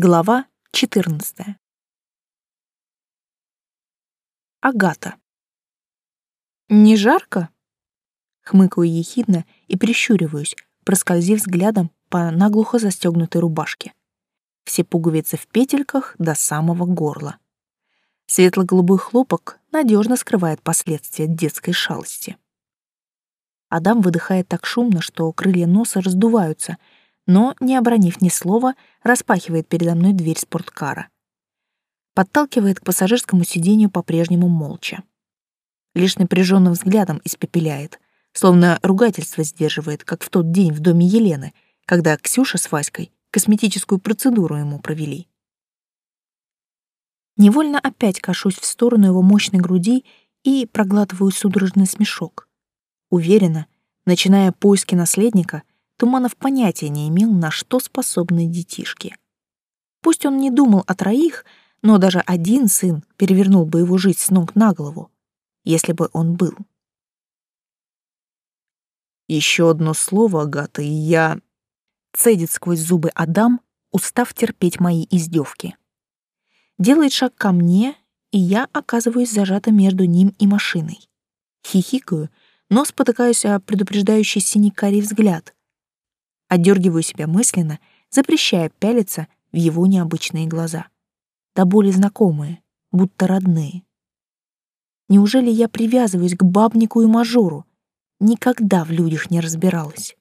Глава 14. Агата. «Не жарко?» Хмыкаю ехидно и прищуриваюсь, проскользив взглядом по наглухо застегнутой рубашке. Все пуговицы в петельках до самого горла. Светло-голубой хлопок надежно скрывает последствия детской шалости. Адам выдыхает так шумно, что крылья носа раздуваются — но, не обронив ни слова, распахивает передо мной дверь спорткара. Подталкивает к пассажирскому сиденью по-прежнему молча. Лишь напряженным взглядом испепеляет, словно ругательство сдерживает, как в тот день в доме Елены, когда Ксюша с Васькой косметическую процедуру ему провели. Невольно опять кашусь в сторону его мощной груди и проглатываю судорожный смешок. Уверена, начиная поиски наследника, Туманов понятия не имел, на что способны детишки. Пусть он не думал о троих, но даже один сын перевернул бы его жизнь с ног на голову, если бы он был. Еще одно слово, Агата, и я... Цедит сквозь зубы Адам, устав терпеть мои издевки. Делает шаг ко мне, и я оказываюсь зажата между ним и машиной. Хихикаю, но спотыкаюсь о предупреждающий синий карий взгляд, Отдергиваю себя мысленно, запрещая пялиться в его необычные глаза. Да более знакомые, будто родные. Неужели я привязываюсь к бабнику и мажору? Никогда в людях не разбиралась.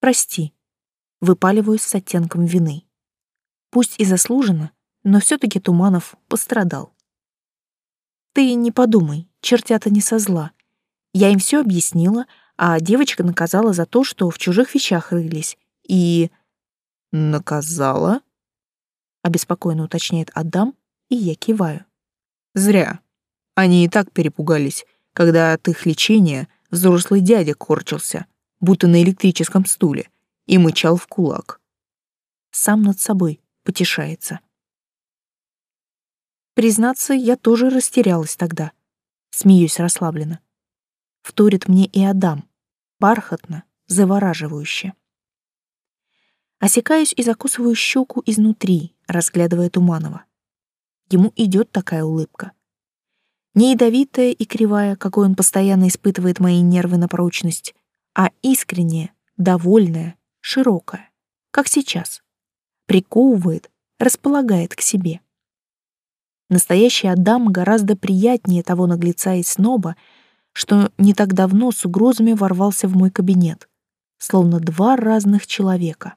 Прости, выпаливаюсь с оттенком вины. Пусть и заслуженно, но все таки Туманов пострадал. Ты не подумай, чертята не со зла. Я им все объяснила, а девочка наказала за то, что в чужих вещах рылись. И... «Наказала?» — обеспокоенно уточняет Адам, и я киваю. «Зря. Они и так перепугались, когда от их лечения взрослый дядя корчился, будто на электрическом стуле, и мычал в кулак. Сам над собой потешается. Признаться, я тоже растерялась тогда. Смеюсь расслабленно. Вторит мне и Адам бархатно, завораживающе. Осекаюсь и закусываю щеку изнутри, разглядывая Туманова. Ему идет такая улыбка. Не ядовитая и кривая, какой он постоянно испытывает мои нервы на прочность, а искренняя, довольная, широкая, как сейчас. Приковывает, располагает к себе. Настоящий Адам гораздо приятнее того наглеца и сноба, что не так давно с угрозами ворвался в мой кабинет, словно два разных человека.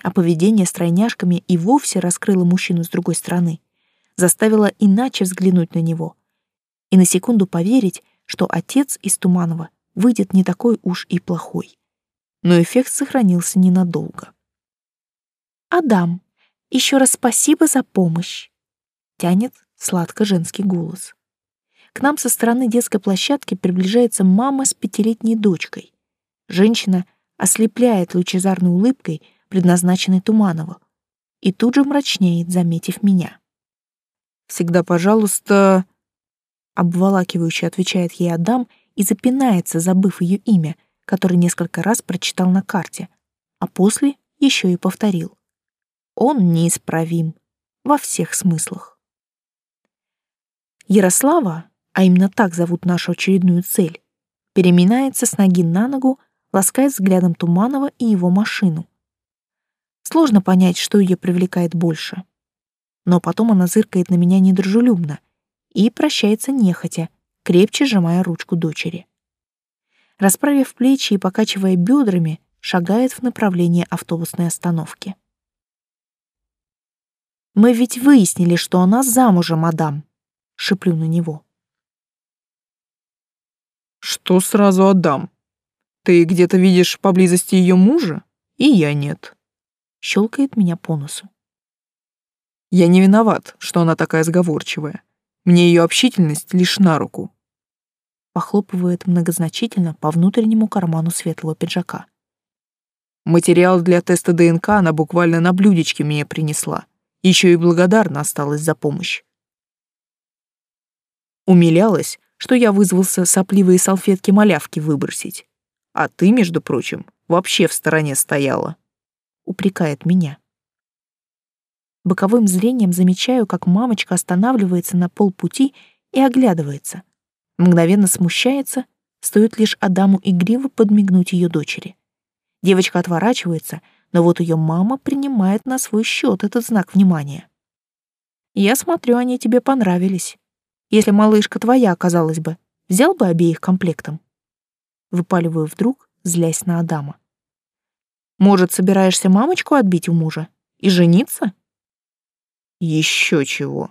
А поведение с тройняшками и вовсе раскрыло мужчину с другой стороны, заставило иначе взглянуть на него и на секунду поверить, что отец из Туманова выйдет не такой уж и плохой. Но эффект сохранился ненадолго. «Адам, еще раз спасибо за помощь!» — тянет сладко женский голос. К нам со стороны детской площадки приближается мама с пятилетней дочкой. Женщина ослепляет лучезарной улыбкой, предназначенной Туманову, и тут же мрачнеет, заметив меня. «Всегда, пожалуйста...» Обволакивающе отвечает ей Адам и запинается, забыв ее имя, которое несколько раз прочитал на карте, а после еще и повторил. Он неисправим во всех смыслах. Ярослава, а именно так зовут нашу очередную цель, переминается с ноги на ногу, ласкает взглядом Туманова и его машину. Сложно понять, что ее привлекает больше. Но потом она зыркает на меня недружелюбно и прощается нехотя, крепче сжимая ручку дочери. Расправив плечи и покачивая бедрами, шагает в направлении автобусной остановки. «Мы ведь выяснили, что она замужем, мадам», — шиплю на него. Что сразу отдам? Ты где-то видишь поблизости ее мужа? И я нет. Щелкает меня по носу. Я не виноват, что она такая сговорчивая. Мне ее общительность лишь на руку. Похлопывает многозначительно по внутреннему карману светлого пиджака. Материал для теста ДНК она буквально на блюдечке мне принесла. Еще и благодарна осталась за помощь. Умилялась, что я вызвался сопливые салфетки-малявки выбросить. А ты, между прочим, вообще в стороне стояла. Упрекает меня. Боковым зрением замечаю, как мамочка останавливается на полпути и оглядывается. Мгновенно смущается, стоит лишь Адаму игриво подмигнуть ее дочери. Девочка отворачивается, но вот ее мама принимает на свой счет этот знак внимания. Я смотрю, они тебе понравились. Если малышка твоя оказалась бы, взял бы обеих комплектом. Выпаливаю вдруг, злясь на Адама. Может, собираешься мамочку отбить у мужа и жениться? Еще чего.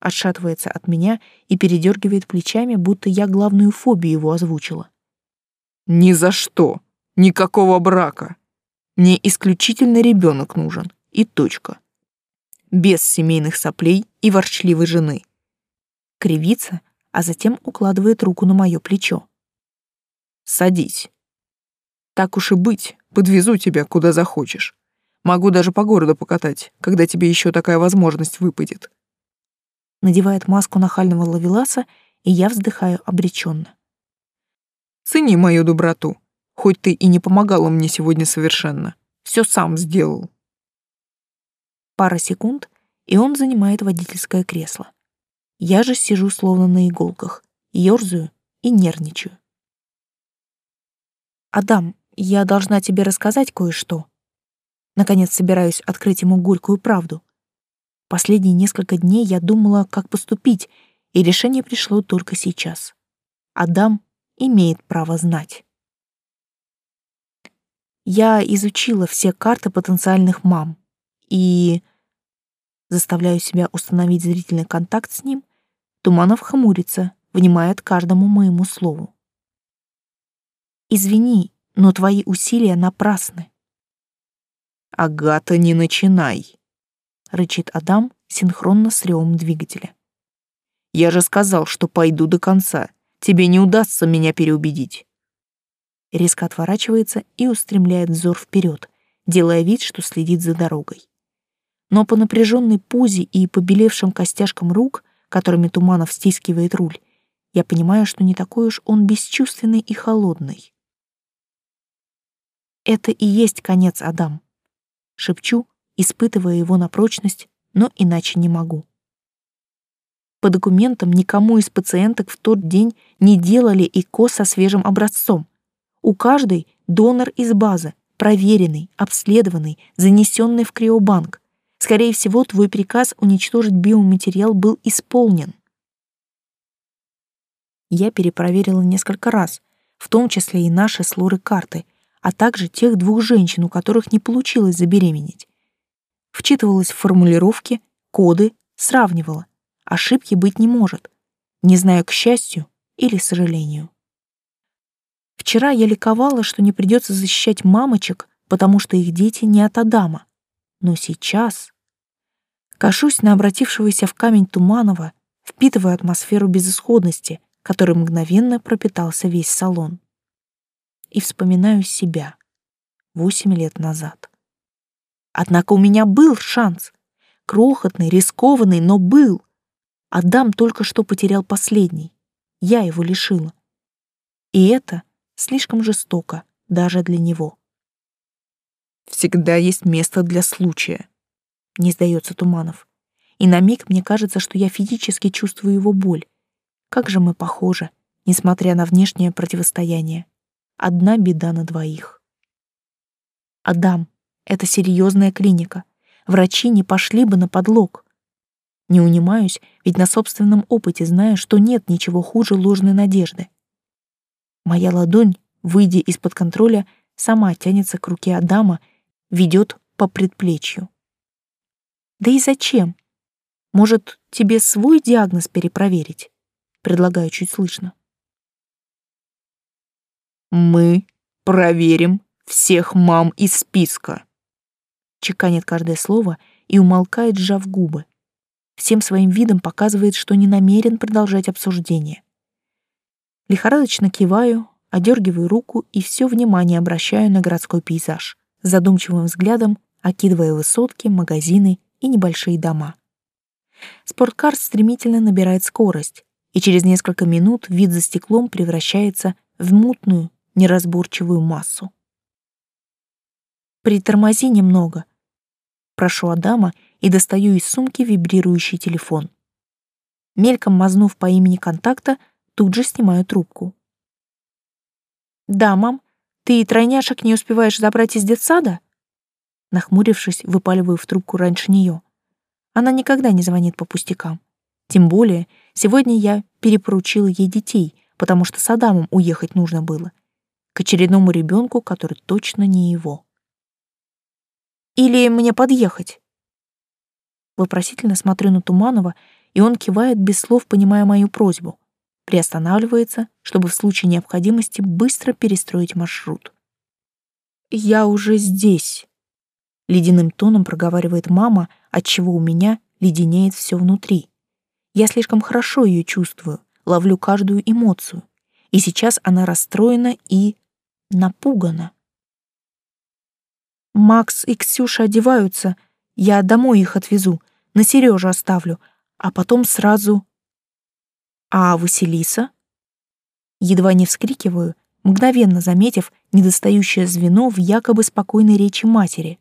Отшатывается от меня и передергивает плечами, будто я главную фобию его озвучила. Ни за что. Никакого брака. Мне исключительно ребенок нужен. И точка без семейных соплей и ворчливой жены. Кривится, а затем укладывает руку на мое плечо. «Садись. Так уж и быть, подвезу тебя куда захочешь. Могу даже по городу покатать, когда тебе еще такая возможность выпадет». Надевает маску нахального ловеласа, и я вздыхаю обреченно. «Цени мою доброту, хоть ты и не помогала мне сегодня совершенно. Все сам сделал». Пара секунд, и он занимает водительское кресло. Я же сижу словно на иголках, ёрзаю и нервничаю. «Адам, я должна тебе рассказать кое-что». Наконец собираюсь открыть ему горькую правду. Последние несколько дней я думала, как поступить, и решение пришло только сейчас. Адам имеет право знать. Я изучила все карты потенциальных мам, и заставляю себя установить зрительный контакт с ним, Туманов хмурится, внимает каждому моему слову. «Извини, но твои усилия напрасны». «Агата, не начинай!» — рычит Адам синхронно с ревом двигателя. «Я же сказал, что пойду до конца. Тебе не удастся меня переубедить». Резко отворачивается и устремляет взор вперед, делая вид, что следит за дорогой но по напряженной пузе и побелевшим костяшкам рук, которыми Туманов стискивает руль, я понимаю, что не такой уж он бесчувственный и холодный. «Это и есть конец, Адам», — шепчу, испытывая его на прочность, но иначе не могу. По документам никому из пациенток в тот день не делали ЭКО со свежим образцом. У каждой донор из базы, проверенный, обследованный, занесенный в криобанк. Скорее всего, твой приказ уничтожить биоматериал был исполнен. Я перепроверила несколько раз, в том числе и наши с Лорой карты, а также тех двух женщин, у которых не получилось забеременеть. Вчитывалась в формулировки, коды, сравнивала. Ошибки быть не может. Не знаю, к счастью или сожалению. Вчера я ликовала, что не придется защищать мамочек, потому что их дети не от Адама. Но сейчас... Кашусь на обратившегося в камень Туманова, впитывая атмосферу безысходности, которой мгновенно пропитался весь салон. И вспоминаю себя восемь лет назад. Однако у меня был шанс. Крохотный, рискованный, но был. Адам только что потерял последний. Я его лишила. И это слишком жестоко даже для него. Всегда есть место для случая. Не сдается Туманов. И на миг мне кажется, что я физически чувствую его боль. Как же мы похожи, несмотря на внешнее противостояние. Одна беда на двоих. Адам, это серьезная клиника. Врачи не пошли бы на подлог. Не унимаюсь, ведь на собственном опыте знаю, что нет ничего хуже ложной надежды. Моя ладонь, выйдя из-под контроля, сама тянется к руке Адама ведет по предплечью. Да и зачем? Может, тебе свой диагноз перепроверить? Предлагаю чуть слышно. Мы проверим всех мам из списка. Чеканит каждое слово и умолкает, сжав губы. Всем своим видом показывает, что не намерен продолжать обсуждение. Лихорадочно киваю, одергиваю руку и все внимание обращаю на городской пейзаж задумчивым взглядом окидывая высотки, магазины и небольшие дома. Спорткар стремительно набирает скорость, и через несколько минут вид за стеклом превращается в мутную, неразборчивую массу. «Притормози немного», — прошу Адама, и достаю из сумки вибрирующий телефон. Мельком мазнув по имени контакта, тут же снимаю трубку. «Да, мам, ты тройняшек не успеваешь забрать из детсада?» Нахмурившись, выпаливаю в трубку раньше нее. Она никогда не звонит по пустякам. Тем более, сегодня я перепоручила ей детей, потому что с Адамом уехать нужно было. К очередному ребенку, который точно не его. «Или мне подъехать?» Вопросительно смотрю на Туманова, и он кивает без слов, понимая мою просьбу. Приостанавливается, чтобы в случае необходимости быстро перестроить маршрут. «Я уже здесь», — ледяным тоном проговаривает мама, отчего у меня леденеет все внутри. Я слишком хорошо ее чувствую, ловлю каждую эмоцию. И сейчас она расстроена и напугана. Макс и Ксюша одеваются, я домой их отвезу, на Сережу оставлю, а потом сразу... А Василиса? Едва не вскрикиваю, мгновенно заметив недостающее звено в якобы спокойной речи матери.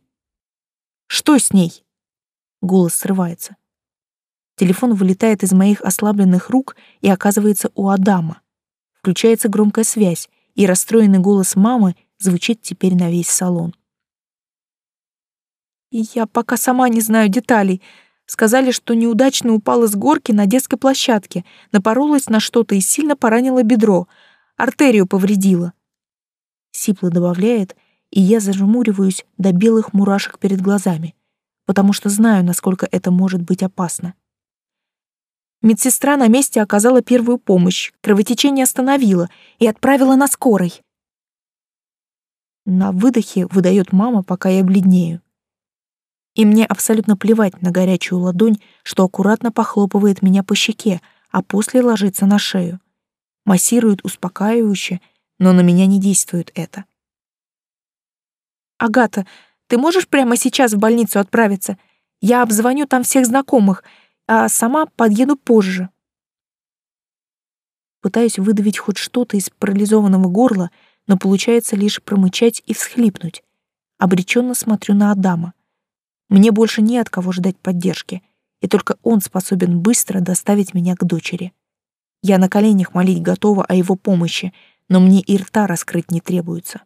«Что с ней?» Голос срывается. Телефон вылетает из моих ослабленных рук и оказывается у Адама. Включается громкая связь, и расстроенный голос мамы звучит теперь на весь салон. «Я пока сама не знаю деталей. Сказали, что неудачно упала с горки на детской площадке, напоролась на что-то и сильно поранила бедро, артерию повредила». Сипло добавляет, и я зажмуриваюсь до белых мурашек перед глазами, потому что знаю, насколько это может быть опасно. Медсестра на месте оказала первую помощь, кровотечение остановила и отправила на скорой. На выдохе выдает мама, пока я бледнею. И мне абсолютно плевать на горячую ладонь, что аккуратно похлопывает меня по щеке, а после ложится на шею. Массирует успокаивающе, но на меня не действует это. «Агата, ты можешь прямо сейчас в больницу отправиться? Я обзвоню там всех знакомых — а сама подъеду позже. Пытаюсь выдавить хоть что-то из парализованного горла, но получается лишь промычать и всхлипнуть. Обреченно смотрю на Адама. Мне больше не от кого ждать поддержки, и только он способен быстро доставить меня к дочери. Я на коленях молить готова о его помощи, но мне и рта раскрыть не требуется.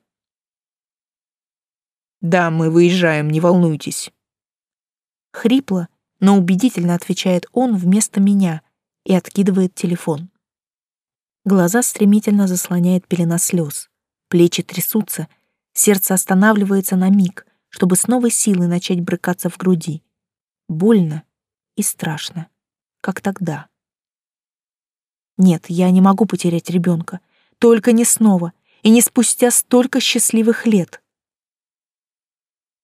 «Да, мы выезжаем, не волнуйтесь». Хрипло, но убедительно отвечает он вместо меня и откидывает телефон. Глаза стремительно заслоняет пелена слез, плечи трясутся, сердце останавливается на миг, чтобы с новой силой начать брыкаться в груди. Больно и страшно, как тогда. Нет, я не могу потерять ребенка, только не снова и не спустя столько счастливых лет.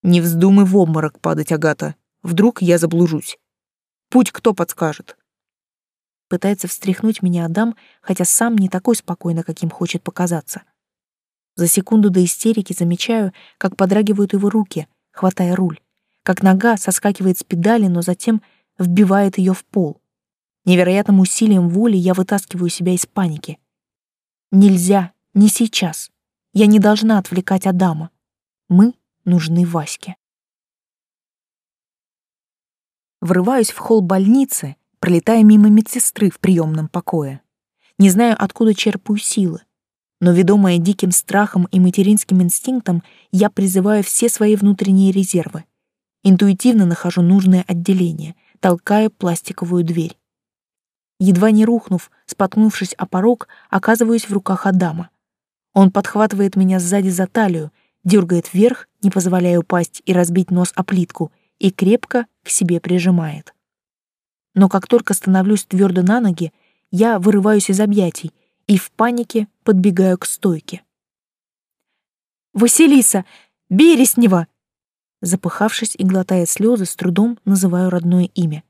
Не вздумай в обморок падать, Агата, Вдруг я заблужусь. Путь кто подскажет? Пытается встряхнуть меня Адам, хотя сам не такой спокойно, каким хочет показаться. За секунду до истерики замечаю, как подрагивают его руки, хватая руль, как нога соскакивает с педали, но затем вбивает ее в пол. Невероятным усилием воли я вытаскиваю себя из паники. Нельзя, не сейчас. Я не должна отвлекать Адама. Мы нужны Ваське. Врываюсь в холл больницы, пролетая мимо медсестры в приемном покое. Не знаю, откуда черпаю силы, но, ведомая диким страхом и материнским инстинктом, я призываю все свои внутренние резервы. Интуитивно нахожу нужное отделение, толкаю пластиковую дверь. Едва не рухнув, споткнувшись о порог, оказываюсь в руках Адама. Он подхватывает меня сзади за талию, дергает вверх, не позволяя упасть и разбить нос о плитку — и крепко к себе прижимает. Но как только становлюсь твердо на ноги, я вырываюсь из объятий и в панике подбегаю к стойке. «Василиса! Береснева!» Запыхавшись и глотая слезы, с трудом называю родное имя.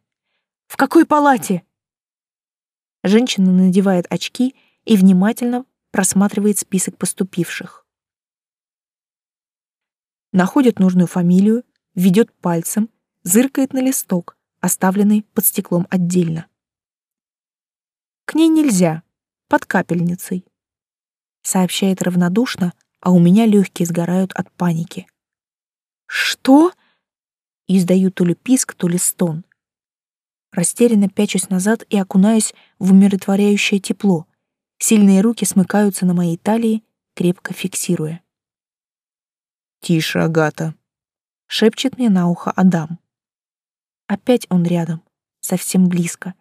«В какой палате?» Женщина надевает очки и внимательно просматривает список поступивших. Находит нужную фамилию, ведет пальцем, зыркает на листок, оставленный под стеклом отдельно. К ней нельзя, под капельницей. Сообщает равнодушно, а у меня легкие сгорают от паники. Что? издаю то ли писк, то ли стон. Растерянно пячусь назад и окунаюсь в умиротворяющее тепло. Сильные руки смыкаются на моей талии, крепко фиксируя. «Тише, Агата», — шепчет мне на ухо Адам. Опять он рядом, совсем близко,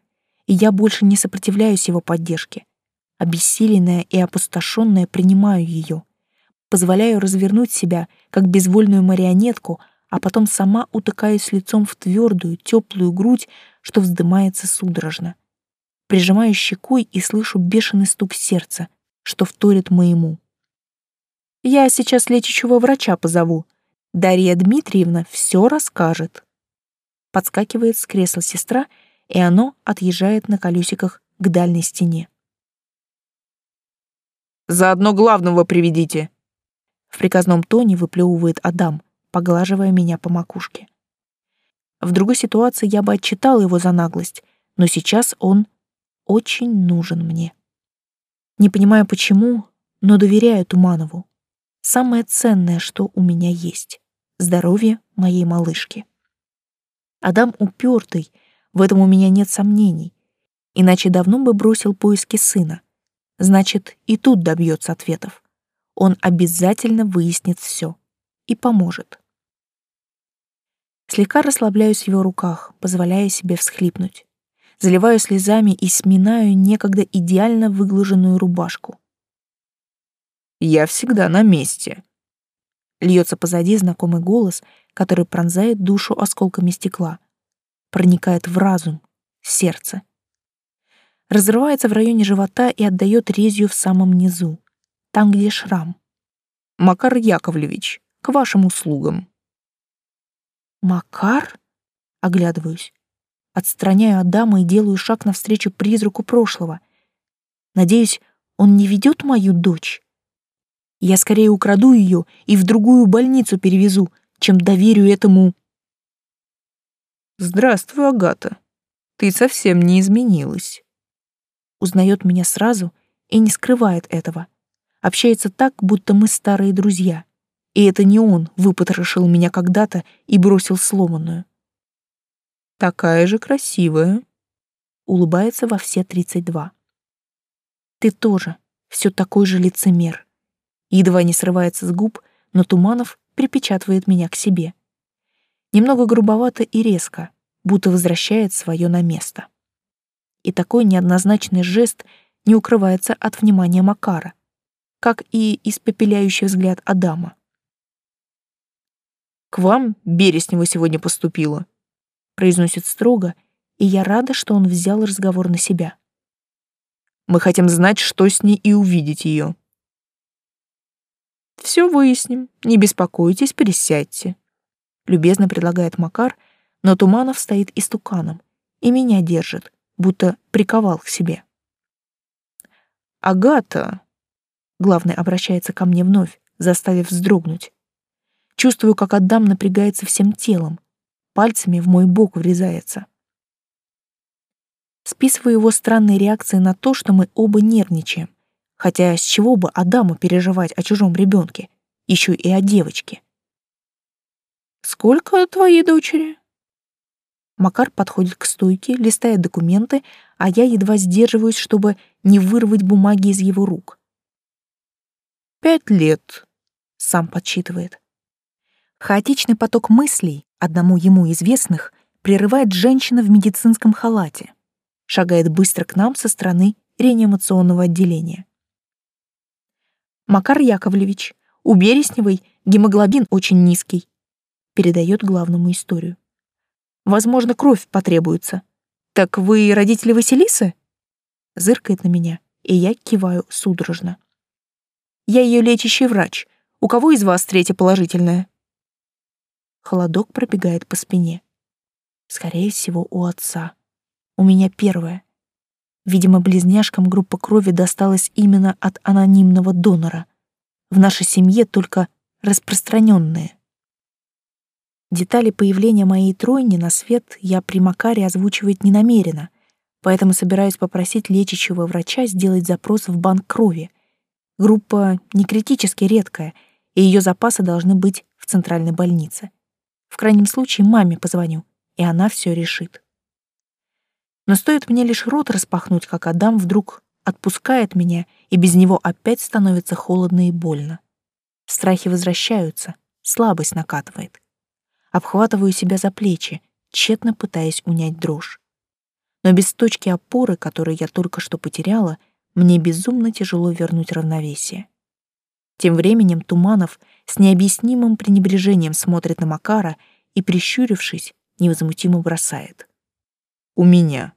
и я больше не сопротивляюсь его поддержке. Обессиленная и опустошенная принимаю ее, позволяю развернуть себя, как безвольную марионетку, а потом сама утыкаюсь лицом в твердую, теплую грудь, что вздымается судорожно. Прижимаю щекой и слышу бешеный стук сердца, что вторит моему. Я сейчас лечащего врача позову. Дарья Дмитриевна все расскажет. Подскакивает с кресла сестра, и оно отъезжает на колесиках к дальней стене. «Заодно главного приведите!» В приказном тоне выплевывает Адам, поглаживая меня по макушке. В другой ситуации я бы отчитала его за наглость, но сейчас он очень нужен мне. Не понимаю почему, но доверяю Туманову. Самое ценное, что у меня есть — здоровье моей малышки. Адам упертый, в этом у меня нет сомнений, иначе давно бы бросил поиски сына. Значит, и тут добьется ответов. Он обязательно выяснит все и поможет. Слегка расслабляюсь в его руках, позволяя себе всхлипнуть. Заливаю слезами и сминаю некогда идеально выглаженную рубашку. «Я всегда на месте», Льется позади знакомый голос, который пронзает душу осколками стекла, проникает в разум, сердце разрывается в районе живота и отдает резью в самом низу, там, где шрам. «Макар Яковлевич, к вашим услугам». «Макар?» — оглядываюсь. Отстраняю Адама и делаю шаг навстречу призраку прошлого. Надеюсь, он не ведет мою дочь. Я скорее украду ее и в другую больницу перевезу, чем доверю этому... «Здравствуй, Агата. Ты совсем не изменилась» узнает меня сразу и не скрывает этого. Общается так, будто мы старые друзья. И это не он выпотрошил меня когда-то и бросил сломанную. «Такая же красивая», — улыбается во все тридцать два. «Ты тоже все такой же лицемер». Едва не срывается с губ, но Туманов припечатывает меня к себе. Немного грубовато и резко, будто возвращает свое на место и такой неоднозначный жест не укрывается от внимания Макара, как и испепеляющий взгляд Адама. «К вам Береснева сегодня поступила», — произносит строго, и я рада, что он взял разговор на себя. «Мы хотим знать, что с ней, и увидеть ее». «Все выясним, не беспокойтесь, присядьте», — любезно предлагает Макар, но Туманов стоит истуканом и меня держит, будто приковал к себе. «Агата!» — главный обращается ко мне вновь, заставив вздрогнуть. Чувствую, как Адам напрягается всем телом, пальцами в мой бок врезается. Списываю его странные реакции на то, что мы оба нервничаем, хотя с чего бы Адаму переживать о чужом ребенке, еще и о девочке. «Сколько твоей дочери?» Макар подходит к стойке, листает документы, а я едва сдерживаюсь, чтобы не вырвать бумаги из его рук. «Пять лет», — сам подсчитывает. Хаотичный поток мыслей, одному ему известных, прерывает женщина в медицинском халате. Шагает быстро к нам со стороны реанимационного отделения. «Макар Яковлевич, у Бересневой гемоглобин очень низкий», передает главному историю. Возможно, кровь потребуется. Так вы родители Василисы? Зыркает на меня, и я киваю судорожно. Я ее лечащий врач. У кого из вас третья положительная? Холодок пробегает по спине. Скорее всего, у отца. У меня первая. Видимо, близняшкам группа крови досталась именно от анонимного донора. В нашей семье только распространенные. Детали появления моей тройни на свет я при Макаре озвучивать не намерена, поэтому собираюсь попросить лечащего врача сделать запрос в банк крови. Группа не критически редкая, и ее запасы должны быть в центральной больнице. В крайнем случае маме позвоню, и она все решит. Но стоит мне лишь рот распахнуть, как Адам вдруг отпускает меня, и без него опять становится холодно и больно. Страхи возвращаются, слабость накатывает. Обхватываю себя за плечи, тщетно пытаясь унять дрожь. Но без точки опоры, которую я только что потеряла, мне безумно тяжело вернуть равновесие. Тем временем Туманов с необъяснимым пренебрежением смотрит на Макара и, прищурившись, невозмутимо бросает. «У меня